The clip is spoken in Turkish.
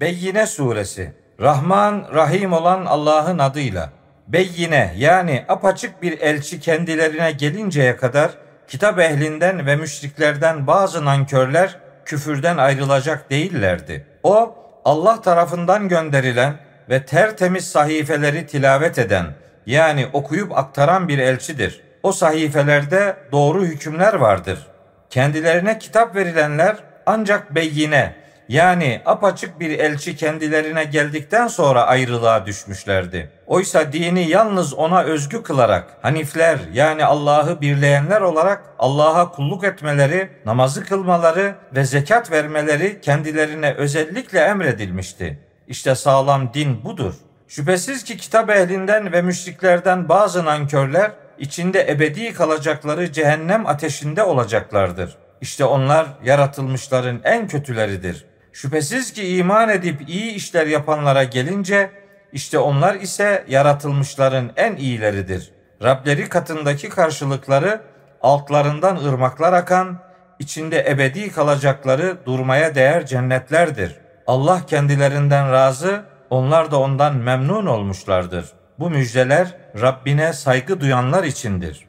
Beyyine suresi Rahman Rahim olan Allah'ın adıyla Beyyine yani apaçık bir elçi kendilerine gelinceye kadar kitap ehlinden ve müşriklerden bazı nankörler küfürden ayrılacak değillerdi. O Allah tarafından gönderilen ve tertemiz sahifeleri tilavet eden yani okuyup aktaran bir elçidir. O sahifelerde doğru hükümler vardır. Kendilerine kitap verilenler ancak beyine yani apaçık bir elçi kendilerine geldikten sonra ayrılığa düşmüşlerdi. Oysa dini yalnız ona özgü kılarak Hanifler yani Allah'ı birleyenler olarak Allah'a kulluk etmeleri, namazı kılmaları ve zekat vermeleri kendilerine özellikle emredilmişti. İşte sağlam din budur. Şüphesiz ki kitap ehlinden ve müşriklerden bazı nankörler içinde ebedi kalacakları cehennem ateşinde olacaklardır. İşte onlar yaratılmışların en kötüleridir. Şüphesiz ki iman edip iyi işler yapanlara gelince işte onlar ise yaratılmışların en iyileridir. Rableri katındaki karşılıkları altlarından ırmaklar akan, içinde ebedi kalacakları durmaya değer cennetlerdir. Allah kendilerinden razı, onlar da ondan memnun olmuşlardır. Bu müjdeler Rabbine saygı duyanlar içindir.